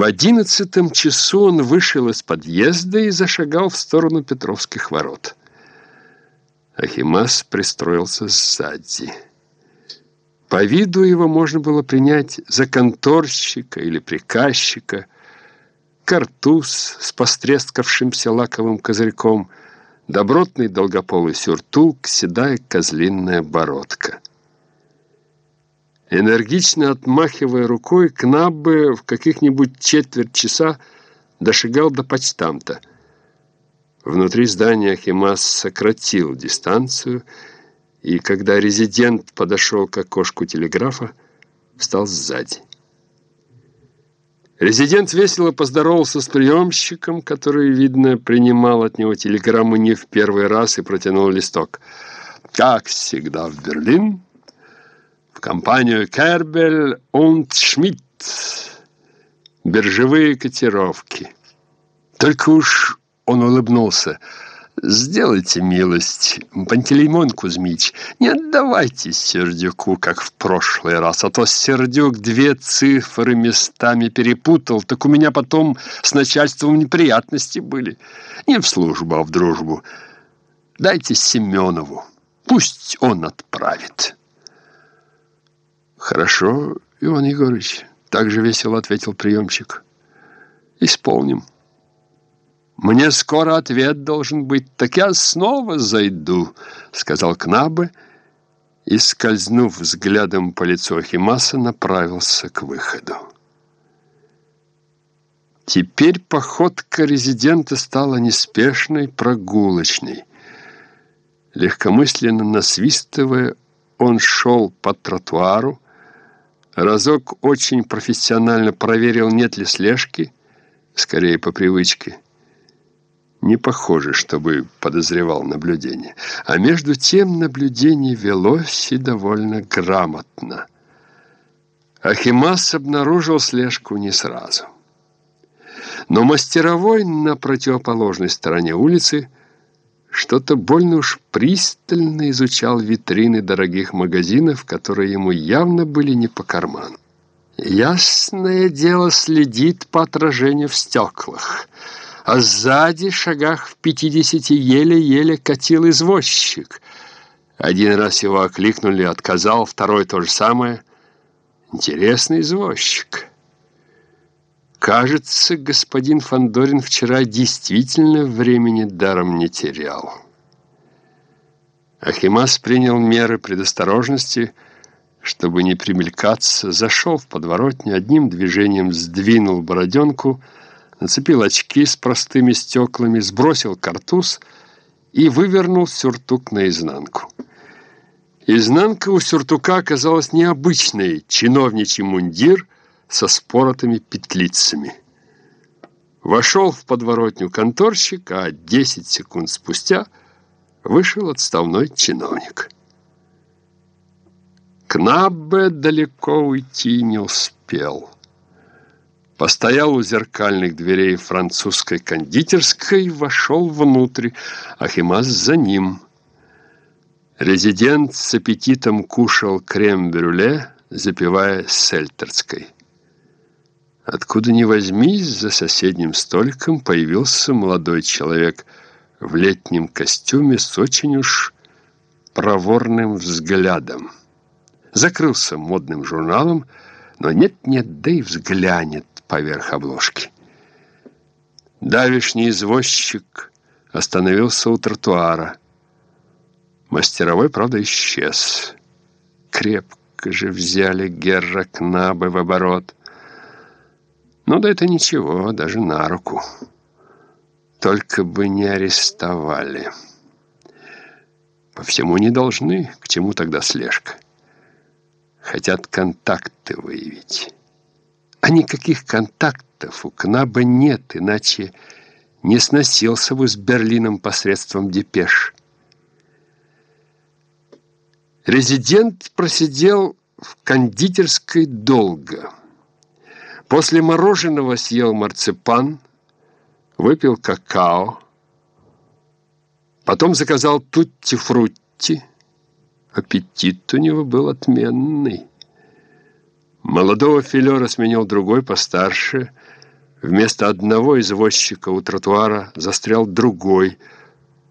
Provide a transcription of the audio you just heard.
В одиннадцатом часу он вышел из подъезда и зашагал в сторону Петровских ворот. Ахимас пристроился сзади. По виду его можно было принять за конторщика или приказчика, картуз с пострескавшимся лаковым козырьком, добротный долгополый сюртук, седая козлинная бородка. Энергично отмахивая рукой, Кнаббе в каких-нибудь четверть часа дошагал до почтамта. Внутри здания Химас сократил дистанцию, и когда резидент подошел к окошку телеграфа, встал сзади. Резидент весело поздоровался с приемщиком, который, видно, принимал от него телеграмму не в первый раз и протянул листок. «Как всегда в Берлин, в компанию Кербель und Шмидт. Биржевые котировки». Только уж он улыбнулся – «Сделайте милость, Пантелеймон Кузьмич, не отдавайте Сердюку, как в прошлый раз, а то Сердюк две цифры местами перепутал, так у меня потом с начальством неприятности были. Не в службу, а в дружбу. Дайте Семенову, пусть он отправит». «Хорошо, Иван Егорович», — также весело ответил приемчик. «Исполним». «Мне скоро ответ должен быть, так я снова зайду», — сказал Кнабе и, скользнув взглядом по лицу Ахимаса, направился к выходу. Теперь походка резидента стала неспешной, прогулочной. Легкомысленно насвистывая, он шел по тротуару, разок очень профессионально проверил, нет ли слежки, скорее по привычке, не похоже, чтобы подозревал наблюдение. А между тем наблюдение велось и довольно грамотно. Ахимас обнаружил слежку не сразу. Но мастеровой на противоположной стороне улицы что-то больно уж пристально изучал витрины дорогих магазинов, которые ему явно были не по карману. Ясное дело следит по отражению в стеклах – а сзади, шагах в пятидесяти, еле-еле катил извозчик. Один раз его окликнули, отказал, второй то же самое. Интересный извозчик. Кажется, господин Фандорин вчера действительно времени даром не терял. Ахимас принял меры предосторожности, чтобы не примелькаться, зашел в подворотню, одним движением сдвинул бороденку, нацепил очки с простыми стеклами, сбросил картуз и вывернул сюртук наизнанку. Изнанка у сюртука оказалась необычной, чиновничий мундир со споротыми петлицами. Вошел в подворотню конторщик, а 10 секунд спустя вышел отставной чиновник. Кнаббе далеко уйти не успел постоял у зеркальных дверей французской кондитерской, вошел внутрь, Ахимас за ним. Резидент с аппетитом кушал крем-брюле, запивая сельтерской. Откуда ни возьмись, за соседним столиком появился молодой человек в летнем костюме с очень уж проворным взглядом. Закрылся модным журналом, но нет-нет, да и взглянет поверх обложки. Давишний извозчик остановился у тротуара. Мастеровой, правда, исчез. Крепко же взяли Герра Кнабы в оборот. Ну да это ничего, даже на руку. Только бы не арестовали. По всему не должны, к чему тогда слежка? Хотят контакты выявить. А никаких контактов у Кнаба нет, иначе не сносился бы с Берлином посредством депеш. Резидент просидел в кондитерской долго. После мороженого съел марципан, выпил какао, потом заказал тутти-фрутти. Аппетит у него был отменный. Молодого филера сменил другой, постарше, Вместо одного извозчика у тротуара застрял другой –